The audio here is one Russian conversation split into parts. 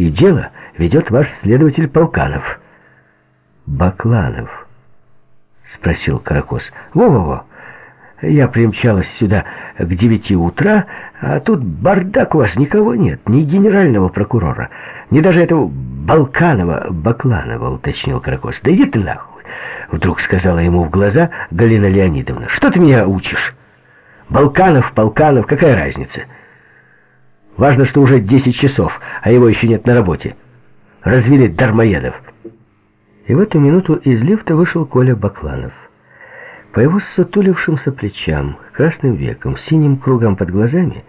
И дело ведет ваш следователь Полканов. Бакланов, спросил Каракос. Во-во-во. Я примчалась сюда к девяти утра, а тут бардак у вас, никого нет, ни генерального прокурора, ни даже этого Балканова, Бакланова, уточнил Каракос. Да иди ты нахуй, вдруг сказала ему в глаза Галина Леонидовна. Что ты меня учишь? Балканов, Полканов, какая разница? Важно, что уже десять часов, а его еще нет на работе. Развели дармоедов. И в эту минуту из лифта вышел Коля Бакланов. По его сутулившимся плечам, красным веком, синим кругом под глазами,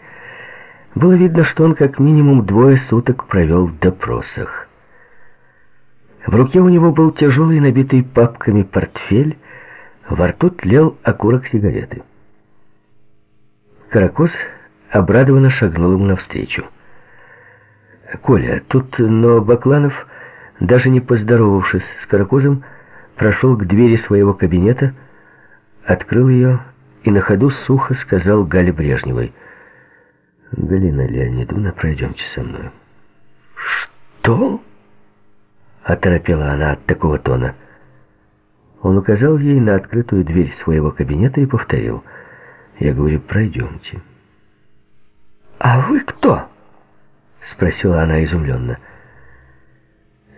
было видно, что он как минимум двое суток провел в допросах. В руке у него был тяжелый, набитый папками портфель, во рту тлел окурок сигареты. Каракос обрадованно шагнул ему навстречу. «Коля, тут...» Но Бакланов, даже не поздоровавшись с Каракозом, прошел к двери своего кабинета, открыл ее и на ходу сухо сказал Гале Брежневой. «Галина Леонидовна, пройдемте со мной». «Что?» — оторопела она от такого тона. Он указал ей на открытую дверь своего кабинета и повторил. «Я говорю, пройдемте». «А вы кто?» — спросила она изумленно.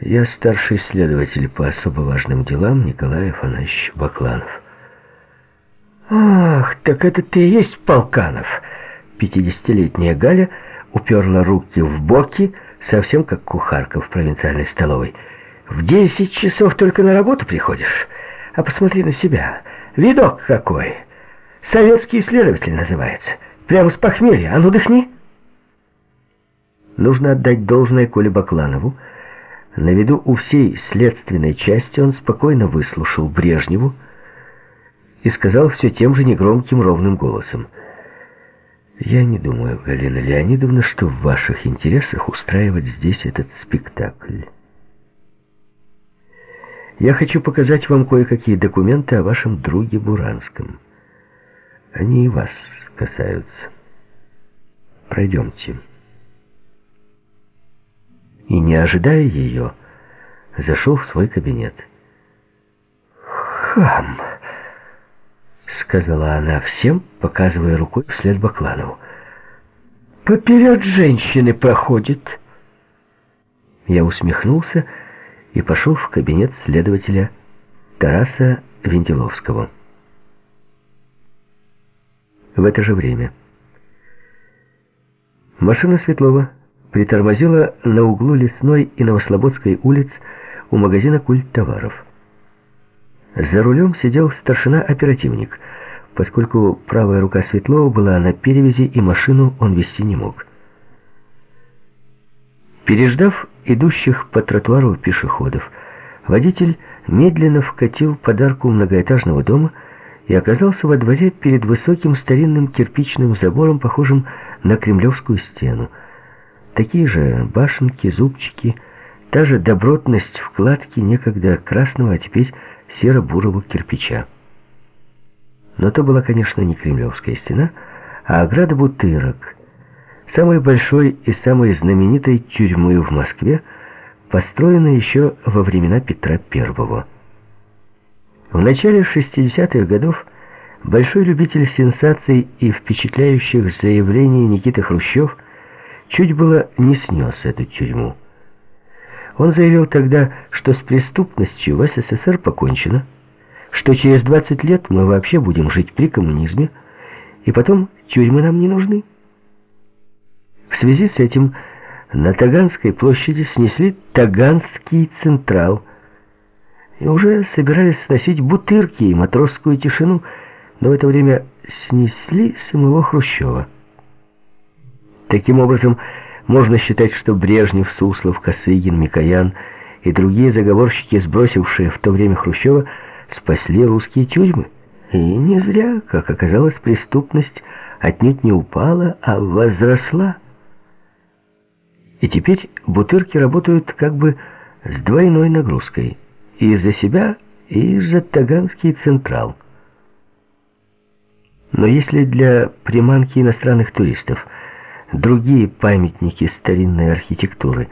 «Я старший следователь по особо важным делам Николай Афанасьевич Бакланов». «Ах, так это ты и есть Полканов!» Пятидесятилетняя Галя уперла руки в боки, совсем как кухарка в провинциальной столовой. «В десять часов только на работу приходишь? А посмотри на себя. Видок какой! Советский исследователь называется. Прямо с похмелья. А ну, дыхни!» Нужно отдать должное Коле Бакланову. На виду у всей следственной части он спокойно выслушал Брежневу, и сказал все тем же негромким ровным голосом. «Я не думаю, Галина Леонидовна, что в ваших интересах устраивать здесь этот спектакль. Я хочу показать вам кое-какие документы о вашем друге Буранском. Они и вас касаются. Пройдемте». И, не ожидая ее, зашел в свой кабинет. «Хам!» — сказала она всем, показывая рукой вслед Бакланову. «Поперед женщины проходит!» Я усмехнулся и пошел в кабинет следователя Тараса Вентиловского. В это же время машина Светлова притормозила на углу Лесной и Новослободской улиц у магазина «Культ товаров». За рулем сидел старшина-оперативник, поскольку правая рука Светлова была на перевязи, и машину он вести не мог. Переждав идущих по тротуару пешеходов, водитель медленно вкатил подарку многоэтажного дома и оказался во дворе перед высоким старинным кирпичным забором, похожим на кремлевскую стену. Такие же башенки, зубчики, та же добротность вкладки некогда красного, а теперь серо-бурого кирпича. Но то была, конечно, не Кремлевская стена, а ограда Бутырок, самой большой и самой знаменитой тюрьмы в Москве, построенной еще во времена Петра I. В начале 60-х годов большой любитель сенсаций и впечатляющих заявлений Никита Хрущев чуть было не снес эту тюрьму. Он заявил тогда, что с преступностью в СССР покончено, что через 20 лет мы вообще будем жить при коммунизме, и потом тюрьмы нам не нужны. В связи с этим на Таганской площади снесли Таганский Централ, и уже собирались сносить бутырки и матросскую тишину, но в это время снесли самого Хрущева. Таким образом, можно считать, что Брежнев, Суслов, Косыгин, Микоян и другие заговорщики, сбросившие в то время Хрущева, спасли русские тюрьмы. И не зря, как оказалось, преступность отнюдь не упала, а возросла. И теперь бутырки работают как бы с двойной нагрузкой. И за себя, и за Таганский Централ. Но если для приманки иностранных туристов – другие памятники старинной архитектуры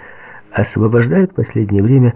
освобождают последнее время